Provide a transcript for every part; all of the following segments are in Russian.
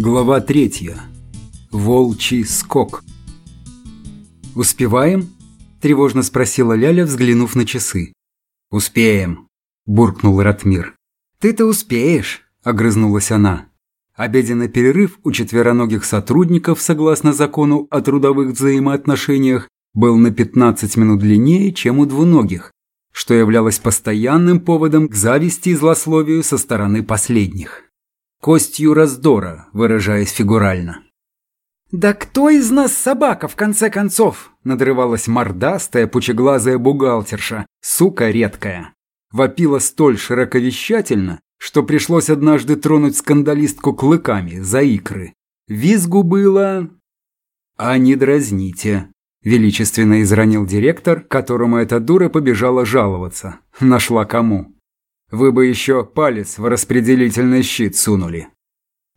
Глава третья. Волчий скок. «Успеваем?» – тревожно спросила Ляля, взглянув на часы. «Успеем», – буркнул Ратмир. «Ты-то успеешь», – огрызнулась она. Обеденный перерыв у четвероногих сотрудников, согласно закону о трудовых взаимоотношениях, был на 15 минут длиннее, чем у двуногих, что являлось постоянным поводом к зависти и злословию со стороны последних костью раздора, выражаясь фигурально. «Да кто из нас собака, в конце концов?» – надрывалась мордастая, пучеглазая бухгалтерша, сука редкая. Вопила столь широковещательно, что пришлось однажды тронуть скандалистку клыками за икры. Визгу было... «А не дразните», – величественно изранил директор, которому эта дура побежала жаловаться. Нашла кому. Вы бы еще палец в распределительный щит сунули.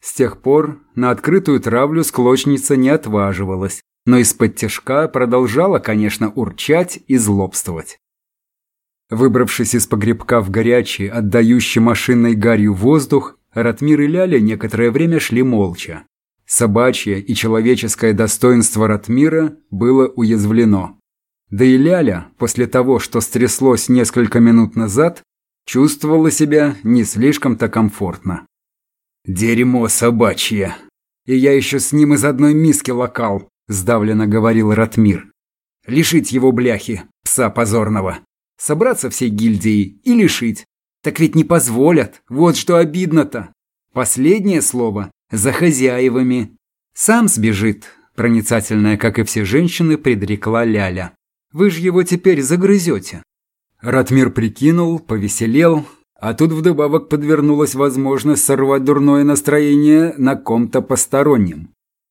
С тех пор на открытую травлю склочница не отваживалась, но из-под тяжка продолжала, конечно, урчать и злобствовать. Выбравшись из погребка в горячий, отдающий машинной гарью воздух, Ратмир и Ляля некоторое время шли молча. Собачье и человеческое достоинство Ратмира было уязвлено. Да и Ляля, после того, что стряслось несколько минут назад, чувствовала себя не слишком-то комфортно. «Дерьмо собачье! И я еще с ним из одной миски локал», – сдавленно говорил Ратмир. «Лишить его бляхи, пса позорного. Собраться всей гильдией и лишить. Так ведь не позволят, вот что обидно-то. Последнее слово за хозяевами. Сам сбежит», – проницательная, как и все женщины, предрекла Ляля. «Вы же его теперь загрызете». Ратмир прикинул, повеселел, а тут вдобавок подвернулась возможность сорвать дурное настроение на ком-то постороннем.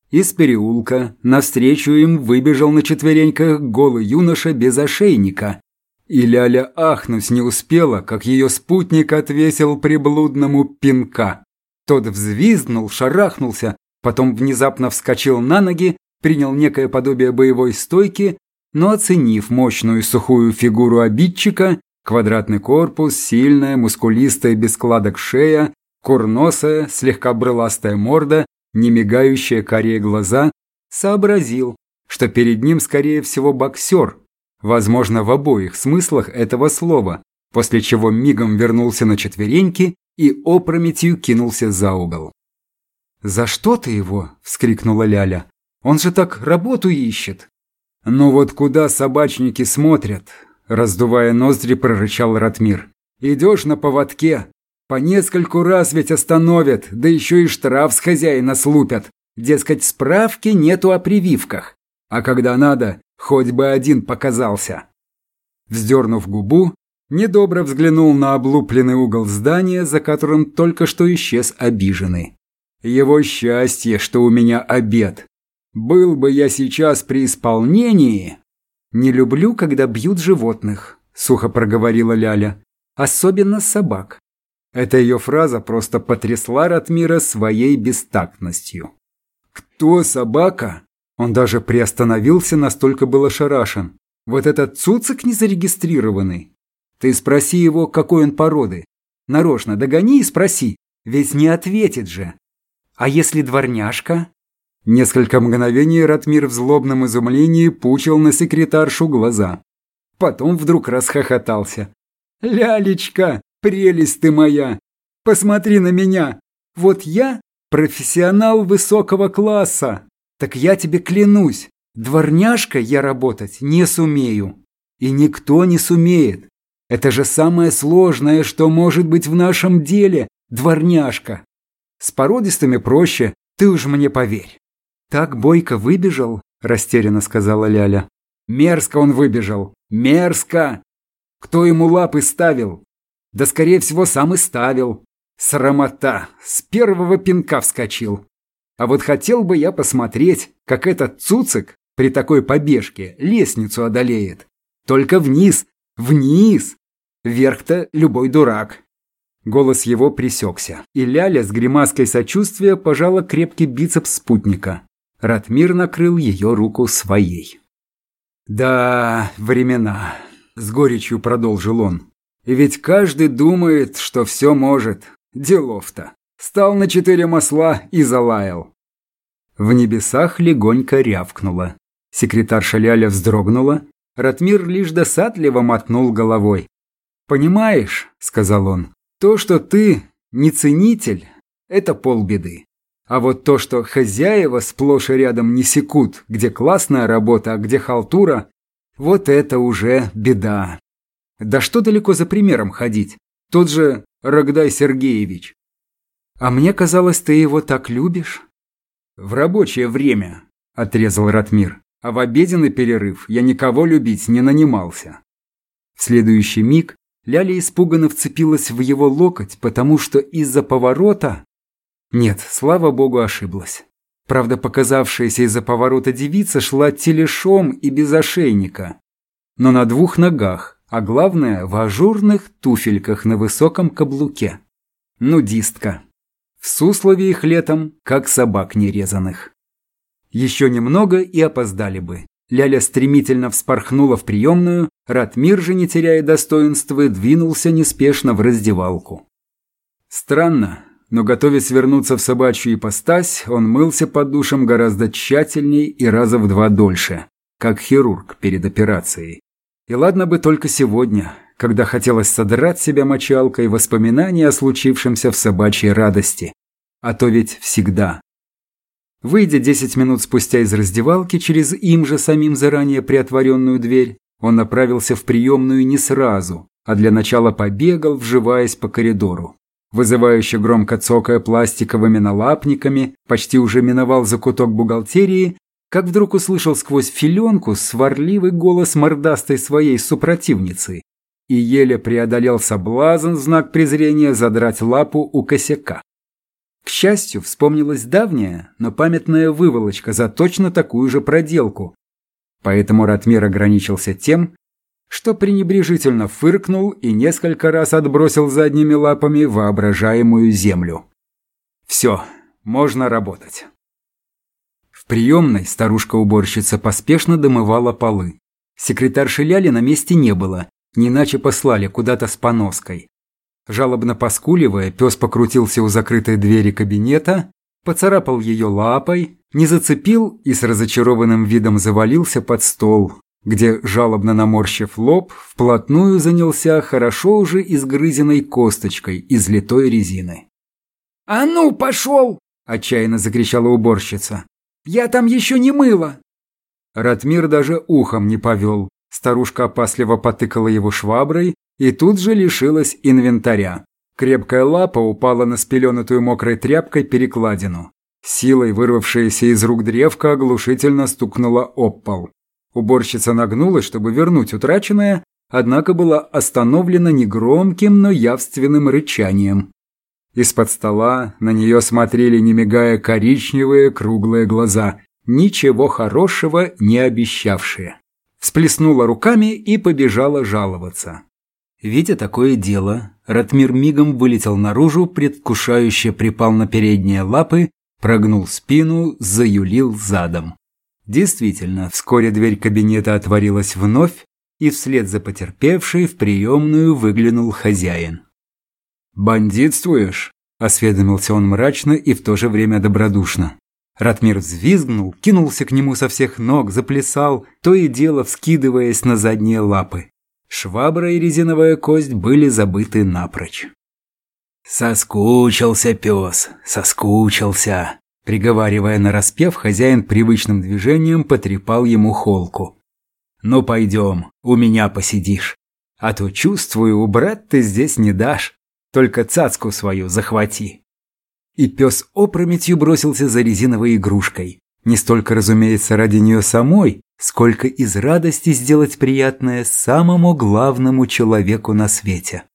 Из переулка навстречу им выбежал на четвереньках голый юноша без ошейника. И Ляля ахнуть не успела, как ее спутник отвесил приблудному пинка. Тот взвизгнул, шарахнулся, потом внезапно вскочил на ноги, принял некое подобие боевой стойки но оценив мощную сухую фигуру обидчика, квадратный корпус, сильная, мускулистая, без складок шея, курносая, слегка брыластая морда, немигающие карие глаза, сообразил, что перед ним, скорее всего, боксер, возможно, в обоих смыслах этого слова, после чего мигом вернулся на четвереньки и опрометью кинулся за угол. «За что ты его?» – вскрикнула Ляля. «Он же так работу ищет!» «Ну вот куда собачники смотрят?» Раздувая ноздри, прорычал Ратмир. «Идешь на поводке. По нескольку раз ведь остановят, да еще и штраф с хозяина слупят. Дескать, справки нету о прививках. А когда надо, хоть бы один показался». Вздернув губу, недобро взглянул на облупленный угол здания, за которым только что исчез обиженный. «Его счастье, что у меня обед. Был бы я сейчас при исполнении... Не люблю, когда бьют животных, сухо проговорила Ляля. Особенно собак. Эта ее фраза просто потрясла Ратмира своей бестактностью. «Кто собака?» Он даже приостановился, настолько был ошарашен. «Вот этот цуцик незарегистрированный? Ты спроси его, какой он породы. Нарочно догони и спроси, ведь не ответит же. А если дворняжка?» Несколько мгновений Ратмир в злобном изумлении пучил на секретаршу глаза. Потом вдруг расхохотался. «Лялечка, прелесть ты моя! Посмотри на меня! Вот я профессионал высокого класса! Так я тебе клянусь, дворняжка я работать не сумею. И никто не сумеет. Это же самое сложное, что может быть в нашем деле, дворняжка. С породистыми проще, ты уж мне поверь. «Так Бойко выбежал?» – растерянно сказала Ляля. «Мерзко он выбежал! Мерзко! Кто ему лапы ставил? Да, скорее всего, сам и ставил. Срамота! С первого пинка вскочил. А вот хотел бы я посмотреть, как этот цуцик при такой побежке лестницу одолеет. Только вниз, вниз! Вверх-то любой дурак!» Голос его присекся, и Ляля с гримаской сочувствия пожала крепкий бицепс спутника. Ратмир накрыл ее руку своей. «Да, времена», – с горечью продолжил он. «И ведь каждый думает, что все может. Делов-то. Стал на четыре масла и залаял. В небесах легонько рявкнуло. Секретарша Ляля вздрогнула. Ратмир лишь досадливо мотнул головой. «Понимаешь», — сказал он, — «то, что ты не ценитель, это полбеды. А вот то, что хозяева сплошь и рядом не секут, где классная работа, а где халтура, вот это уже беда. Да что далеко за примером ходить? Тот же Рогдай Сергеевич. А мне казалось, ты его так любишь. В рабочее время, отрезал Ратмир. А в обеденный перерыв я никого любить не нанимался. В следующий миг Ляля испуганно вцепилась в его локоть, потому что из-за поворота... Нет, слава богу, ошиблась. Правда, показавшаяся из-за поворота девица шла телешом и без ошейника. Но на двух ногах, а главное, в ажурных туфельках на высоком каблуке. Нудистка. В Суслове их летом, как собак нерезанных. Еще немного и опоздали бы. Ляля стремительно вспорхнула в приемную, Ратмир же, не теряя достоинства, двинулся неспешно в раздевалку. Странно, но готовясь вернуться в собачью ипостась, он мылся под душем гораздо тщательней и раза в два дольше, как хирург перед операцией. И ладно бы только сегодня, когда хотелось содрать себя мочалкой воспоминания о случившемся в собачьей радости. А то ведь всегда, Выйдя десять минут спустя из раздевалки через им же самим заранее приотворенную дверь, он направился в приемную не сразу, а для начала побегал, вживаясь по коридору. Вызывающе громко цокая пластиковыми налапниками, почти уже миновал закуток бухгалтерии, как вдруг услышал сквозь филенку сварливый голос мордастой своей супротивницы и еле преодолел соблазн знак презрения задрать лапу у косяка. К счастью, вспомнилась давняя, но памятная выволочка за точно такую же проделку. Поэтому Ратмир ограничился тем, что пренебрежительно фыркнул и несколько раз отбросил задними лапами воображаемую землю. Все, можно работать. В приемной старушка-уборщица поспешно домывала полы. Секретарши Ляли на месте не было, не иначе послали куда-то с поноской. Жалобно поскуливая, пес покрутился у закрытой двери кабинета, поцарапал ее лапой, не зацепил и с разочарованным видом завалился под стол, где, жалобно наморщив лоб, вплотную занялся хорошо уже изгрызенной косточкой из литой резины. «А ну, пошел!» – отчаянно закричала уборщица. «Я там еще не мыла!» Ратмир даже ухом не повел. Старушка опасливо потыкала его шваброй, и тут же лишилась инвентаря. Крепкая лапа упала на спеленутую мокрой тряпкой перекладину. Силой вырвавшаяся из рук древка оглушительно стукнула об пол. Уборщица нагнулась, чтобы вернуть утраченное, однако была остановлена негромким, но явственным рычанием. Из-под стола на нее смотрели, не мигая, коричневые круглые глаза, ничего хорошего не обещавшие. Всплеснула руками и побежала жаловаться. Видя такое дело, Ратмир мигом вылетел наружу, предвкушающе припал на передние лапы, прогнул спину, заюлил задом. Действительно, вскоре дверь кабинета отворилась вновь, и вслед за потерпевшей в приемную выглянул хозяин. «Бандитствуешь?» – осведомился он мрачно и в то же время добродушно. Ратмир взвизгнул, кинулся к нему со всех ног, заплясал, то и дело вскидываясь на задние лапы. Швабра и резиновая кость были забыты напрочь. «Соскучился пес, соскучился!» Приговаривая на распев, хозяин привычным движением потрепал ему холку. «Ну пойдем, у меня посидишь. А то, чувствую, убрать ты здесь не дашь. Только цацку свою захвати». И пес опрометью бросился за резиновой игрушкой. Не столько, разумеется, ради нее самой, сколько из радости сделать приятное самому главному человеку на свете.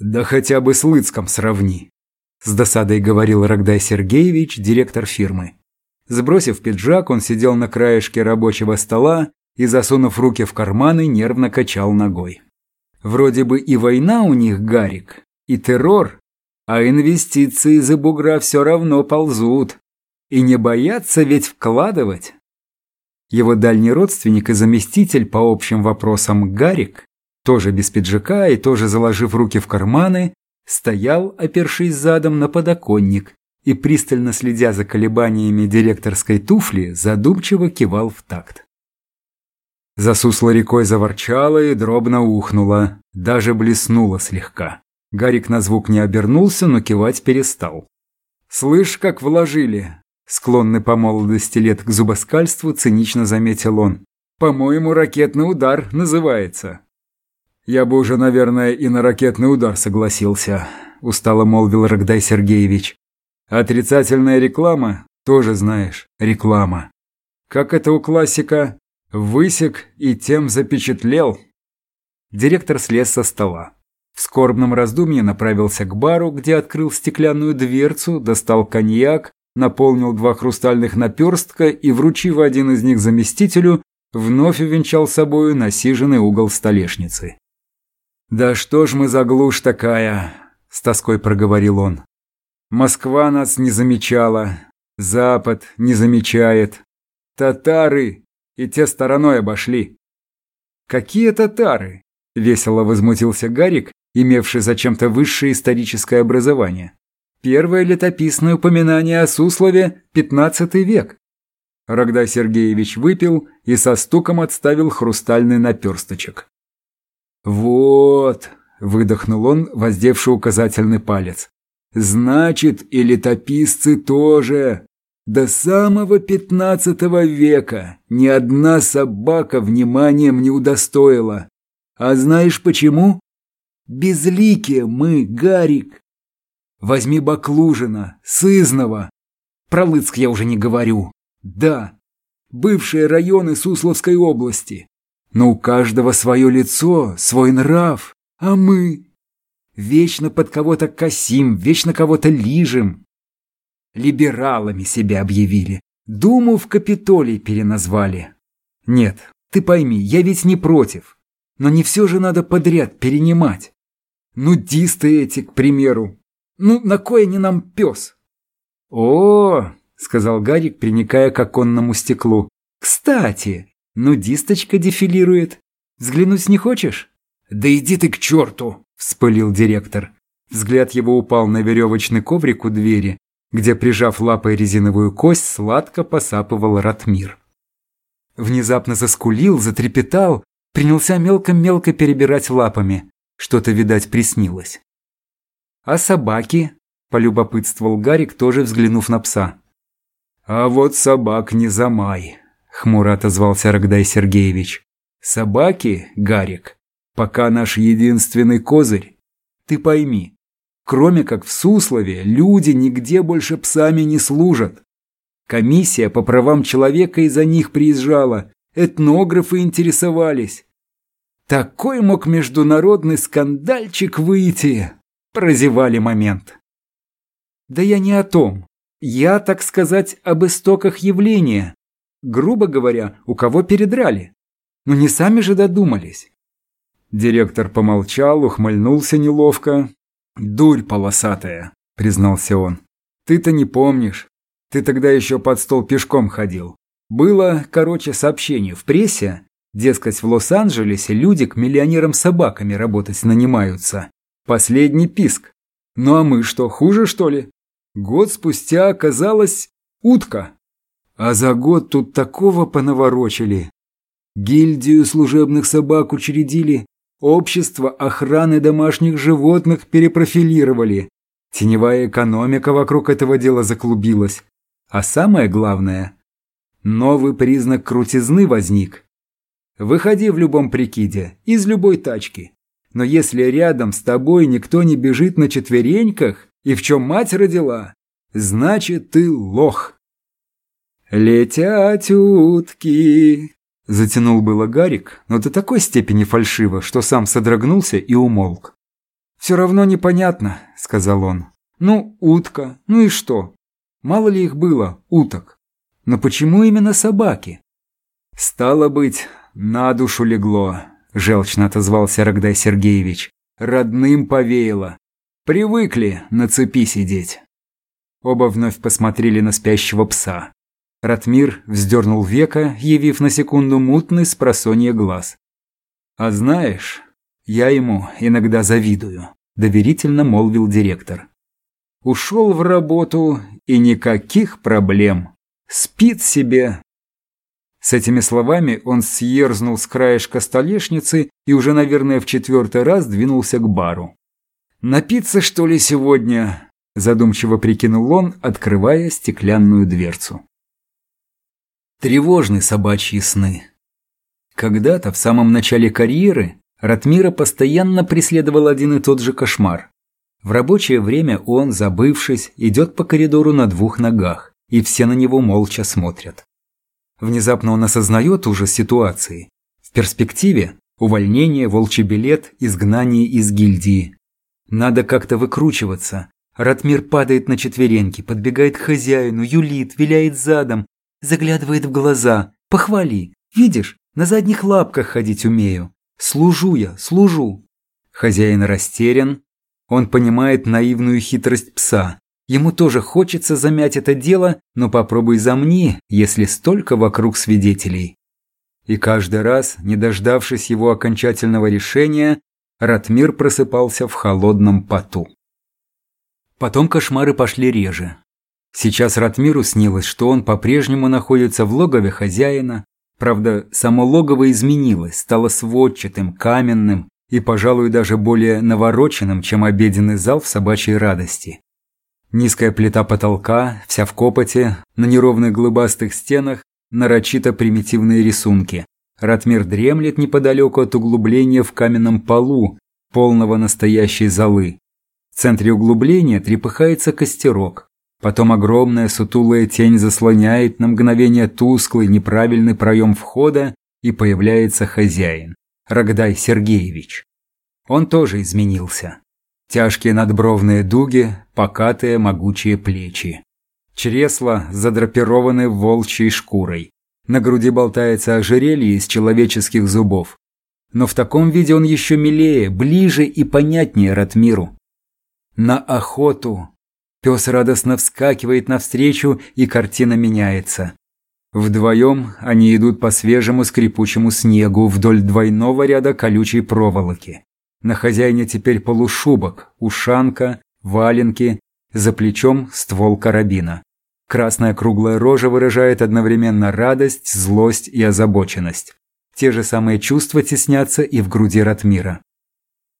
«Да хотя бы с Лыцком сравни», – с досадой говорил Рогдай Сергеевич, директор фирмы. Сбросив пиджак, он сидел на краешке рабочего стола и, засунув руки в карманы, нервно качал ногой. Вроде бы и война у них, Гарик, и террор, а инвестиции за бугра все равно ползут. И не боятся ведь вкладывать. Его дальний родственник и заместитель по общим вопросам Гарик, тоже без пиджака и тоже заложив руки в карманы, стоял, опершись задом на подоконник, и, пристально следя за колебаниями директорской туфли, задумчиво кивал в такт. Засусла рекой заворчала и дробно ухнула, даже блеснула слегка. Гарик на звук не обернулся, но кивать перестал. «Слышь, как вложили!» Склонный по молодости лет к зубоскальству, цинично заметил он. «По-моему, ракетный удар называется». «Я бы уже, наверное, и на ракетный удар согласился», устало молвил Рогдай Сергеевич. «Отрицательная реклама, тоже знаешь, реклама. Как это у классика? Высек и тем запечатлел». Директор слез со стола. В скорбном раздумье направился к бару, где открыл стеклянную дверцу, достал коньяк, наполнил два хрустальных наперстка и, вручив один из них заместителю, вновь увенчал собою насиженный угол столешницы. «Да что ж мы за глушь такая?» – с тоской проговорил он. «Москва нас не замечала, Запад не замечает, татары и те стороной обошли». «Какие татары?» – весело возмутился Гарик, имевший зачем-то высшее историческое образование. Первое летописное упоминание о Суслове – пятнадцатый век. Рогдай Сергеевич выпил и со стуком отставил хрустальный наперсточек. «Вот», – выдохнул он, воздевший указательный палец. «Значит, и летописцы тоже. До самого пятнадцатого века ни одна собака вниманием не удостоила. А знаешь почему? Безликие мы, Гарик. Возьми Баклужина, Сызнова. Про Лыцк я уже не говорю. Да, бывшие районы Сусловской области. Но у каждого свое лицо, свой нрав. А мы? Вечно под кого-то косим, вечно кого-то лижем. Либералами себя объявили. Думу в Капитолий переназвали. Нет, ты пойми, я ведь не против. Но не все же надо подряд перенимать. Нудисты эти, к примеру. Ну, на кое не нам пес? О, сказал Гарик, приникая к оконному стеклу. Кстати, нудисточка дефилирует. Взглянуть не хочешь? Да иди ты к черту, вспылил директор. Взгляд его упал на веревочный коврик у двери, где, прижав лапой резиновую кость, сладко посапывал Ратмир. Внезапно заскулил, затрепетал, принялся мелко-мелко перебирать лапами. Что-то, видать, приснилось. «А собаки?» – полюбопытствовал Гарик, тоже взглянув на пса. «А вот собак не замай», – хмуро отозвался Рогдай Сергеевич. «Собаки, Гарик, пока наш единственный козырь. Ты пойми, кроме как в Суслове, люди нигде больше псами не служат. Комиссия по правам человека из-за них приезжала, этнографы интересовались. Такой мог международный скандальчик выйти. Прозевали момент. Да я не о том. Я, так сказать, об истоках явления. Грубо говоря, у кого передрали. Но не сами же додумались. Директор помолчал, ухмыльнулся неловко. «Дурь полосатая», — признался он. «Ты-то не помнишь. Ты тогда еще под стол пешком ходил. Было, короче, сообщение в прессе, Дескать, в Лос-Анджелесе люди к миллионерам собаками работать нанимаются. Последний писк. Ну а мы что, хуже что ли? Год спустя оказалась утка. А за год тут такого понаворочили. Гильдию служебных собак учредили, общество охраны домашних животных перепрофилировали. Теневая экономика вокруг этого дела заклубилась. А самое главное, новый признак крутизны возник. Выходи в любом прикиде, из любой тачки. Но если рядом с тобой никто не бежит на четвереньках, и в чем мать родила, значит ты лох. «Летят утки!» Затянул было Гарик, но до такой степени фальшиво, что сам содрогнулся и умолк. «Все равно непонятно», — сказал он. «Ну, утка, ну и что? Мало ли их было, уток. Но почему именно собаки?» «Стало быть, «На душу легло», – желчно отозвался Рогдай Сергеевич. «Родным повеяло. Привыкли на цепи сидеть». Оба вновь посмотрели на спящего пса. Ратмир вздернул века, явив на секунду мутный с глаз. «А знаешь, я ему иногда завидую». – доверительно молвил директор. «Ушел в работу и никаких проблем. Спит себе». С этими словами он съерзнул с краешка столешницы и уже, наверное, в четвертый раз двинулся к бару. «Напиться, что ли, сегодня?» – задумчиво прикинул он, открывая стеклянную дверцу. Тревожны собачьи сны. Когда-то, в самом начале карьеры, Ратмира постоянно преследовал один и тот же кошмар. В рабочее время он, забывшись, идет по коридору на двух ногах, и все на него молча смотрят. Внезапно он осознает ужас ситуации. В перспективе – увольнение, волчий билет, изгнание из гильдии. Надо как-то выкручиваться. Ратмир падает на четвереньки, подбегает к хозяину, юлит, виляет задом, заглядывает в глаза. «Похвали! Видишь, на задних лапках ходить умею. Служу я, служу!» Хозяин растерян. Он понимает наивную хитрость пса. Ему тоже хочется замять это дело, но попробуй замни, если столько вокруг свидетелей. И каждый раз, не дождавшись его окончательного решения, Ратмир просыпался в холодном поту. Потом кошмары пошли реже. Сейчас Ратмиру снилось, что он по-прежнему находится в логове хозяина. Правда, само логово изменилось, стало сводчатым, каменным и, пожалуй, даже более навороченным, чем обеденный зал в собачьей радости. Низкая плита потолка, вся в копоте, на неровных глыбастых стенах нарочито примитивные рисунки. Ратмир дремлет неподалеку от углубления в каменном полу, полного настоящей золы. В центре углубления трепыхается костерок. Потом огромная сутулая тень заслоняет на мгновение тусклый неправильный проем входа, и появляется хозяин, Рогдай Сергеевич. Он тоже изменился. Тяжкие надбровные дуги, покатые могучие плечи. Чресла задрапированы волчьей шкурой. На груди болтается ожерелье из человеческих зубов. Но в таком виде он еще милее, ближе и понятнее Ратмиру. На охоту. Пес радостно вскакивает навстречу, и картина меняется. Вдвоем они идут по свежему скрипучему снегу вдоль двойного ряда колючей проволоки. На хозяине теперь полушубок, ушанка, валенки, за плечом ствол карабина. Красная круглая рожа выражает одновременно радость, злость и озабоченность. Те же самые чувства теснятся и в груди Ратмира.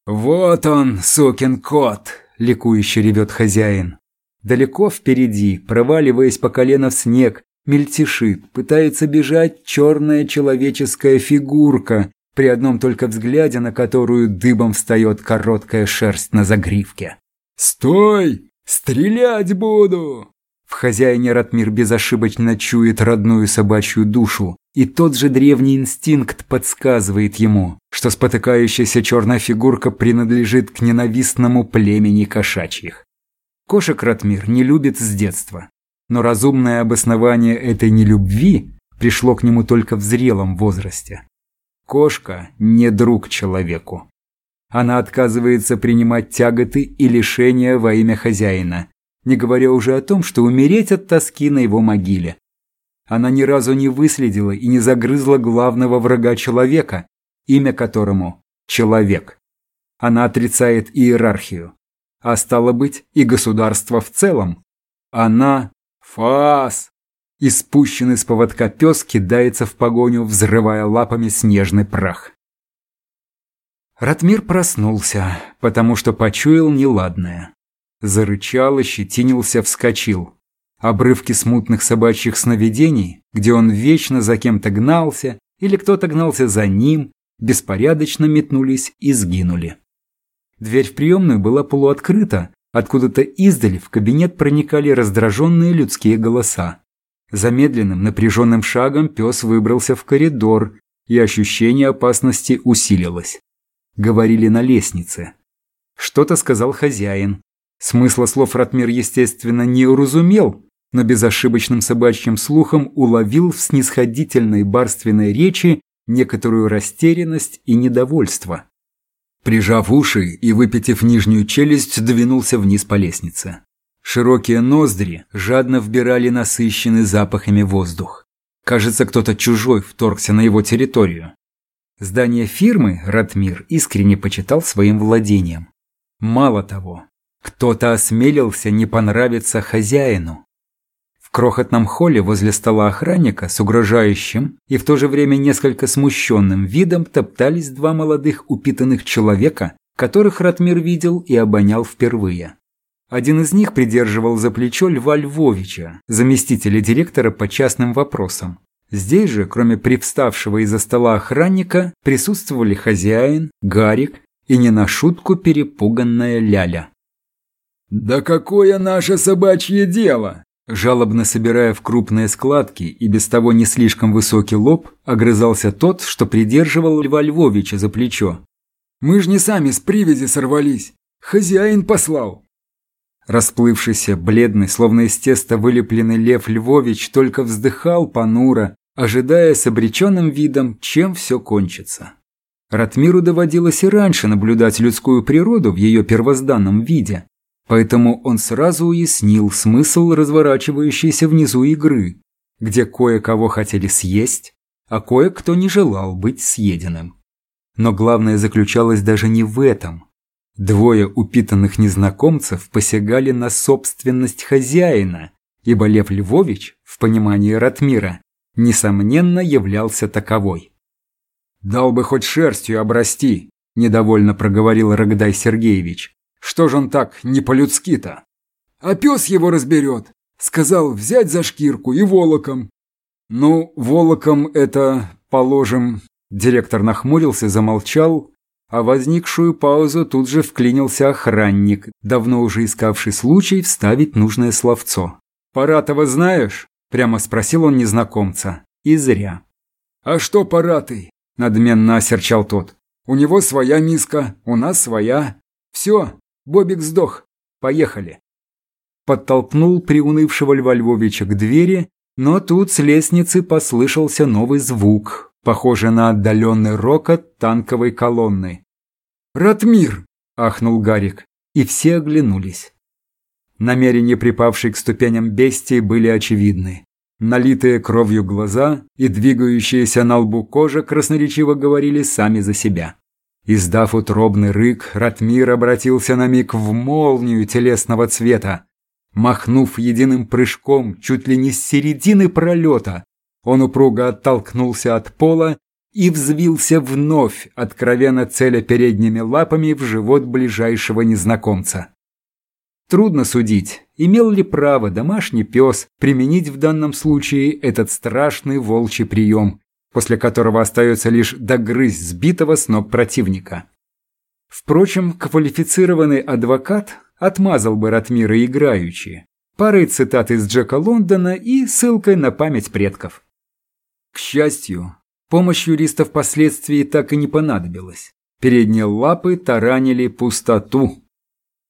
«Вот он, сукин кот!» – ликующе ревет хозяин. Далеко впереди, проваливаясь по колено в снег, мельтешит, пытается бежать черная человеческая фигурка, при одном только взгляде на которую дыбом встает короткая шерсть на загривке. «Стой! Стрелять буду!» В хозяине Ратмир безошибочно чует родную собачью душу, и тот же древний инстинкт подсказывает ему, что спотыкающаяся черная фигурка принадлежит к ненавистному племени кошачьих. Кошек Ратмир не любит с детства, но разумное обоснование этой нелюбви пришло к нему только в зрелом возрасте. Кошка не друг человеку. Она отказывается принимать тяготы и лишения во имя хозяина, не говоря уже о том, что умереть от тоски на его могиле. Она ни разу не выследила и не загрызла главного врага человека, имя которому – человек. Она отрицает иерархию, а стало быть и государство в целом. Она – фас! И спущенный с поводка пес кидается в погоню, взрывая лапами снежный прах. Ратмир проснулся, потому что почуял неладное. Зарычал, ощетинился, вскочил. Обрывки смутных собачьих сновидений, где он вечно за кем-то гнался, или кто-то гнался за ним, беспорядочно метнулись и сгинули. Дверь в приемную была полуоткрыта, откуда-то издали в кабинет проникали раздраженные людские голоса. Замедленным, напряженным шагом пес выбрался в коридор, и ощущение опасности усилилось. Говорили на лестнице. Что-то сказал хозяин, Смысла слов Ратмир, естественно, не уразумел, но безошибочным собачьим слухом уловил в снисходительной барственной речи некоторую растерянность и недовольство. Прижав уши и выпитив нижнюю челюсть, двинулся вниз по лестнице. Широкие ноздри жадно вбирали насыщенный запахами воздух. Кажется, кто-то чужой вторгся на его территорию. Здание фирмы Ратмир искренне почитал своим владением. Мало того, кто-то осмелился не понравиться хозяину. Крохотном холле возле стола охранника с угрожающим и в то же время несколько смущенным видом топтались два молодых упитанных человека, которых Ратмир видел и обонял впервые. Один из них придерживал за плечо Льва Львовича, заместителя директора по частным вопросам. Здесь же, кроме привставшего из-за стола охранника, присутствовали хозяин, Гарик и не на шутку перепуганная Ляля. «Да какое наше собачье дело!» Жалобно собирая в крупные складки и без того не слишком высокий лоб, огрызался тот, что придерживал Льва Львовича за плечо. «Мы ж не сами с привязи сорвались. Хозяин послал». Расплывшийся, бледный, словно из теста вылепленный Лев Львович только вздыхал понуро, ожидая с обреченным видом, чем все кончится. Ратмиру доводилось и раньше наблюдать людскую природу в ее первозданном виде, Поэтому он сразу уяснил смысл разворачивающейся внизу игры, где кое-кого хотели съесть, а кое-кто не желал быть съеденным. Но главное заключалось даже не в этом. Двое упитанных незнакомцев посягали на собственность хозяина, ибо Лев Львович, в понимании Ратмира, несомненно являлся таковой. «Дал бы хоть шерстью обрасти», – недовольно проговорил Рогдай Сергеевич. Что ж он так не по-людски-то? А пес его разберет. Сказал взять за шкирку и волоком. Ну, волоком это, положим... Директор нахмурился, замолчал, а возникшую паузу тут же вклинился охранник, давно уже искавший случай вставить нужное словцо. «Паратова знаешь?» – прямо спросил он незнакомца. И зря. «А что Паратый?» – надменно осерчал тот. «У него своя миска, у нас своя. Все, Бобик сдох. Поехали. Подтолкнул приунывшего Льва Львовича к двери, но тут с лестницы послышался новый звук, похожий на отдаленный рокот танковой колонны. «Ратмир!» – ахнул Гарик, и все оглянулись. Намерения, припавшие к ступеням бестии, были очевидны. Налитые кровью глаза и двигающиеся на лбу кожа красноречиво говорили сами за себя. Издав утробный рык, Ратмир обратился на миг в молнию телесного цвета. Махнув единым прыжком чуть ли не с середины пролета, он упруго оттолкнулся от пола и взвился вновь, откровенно целя передними лапами в живот ближайшего незнакомца. Трудно судить, имел ли право домашний пес применить в данном случае этот страшный волчий прием, после которого остается лишь догрызть сбитого с ног противника. Впрочем, квалифицированный адвокат отмазал бы Ратмира играючи, парой цитат из Джека Лондона и ссылкой на память предков. К счастью, помощь юриста впоследствии так и не понадобилась. Передние лапы таранили пустоту.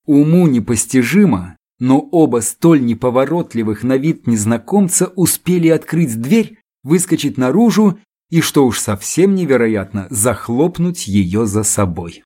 Уму непостижимо, но оба столь неповоротливых на вид незнакомца успели открыть дверь, выскочить наружу и, что уж совсем невероятно, захлопнуть ее за собой.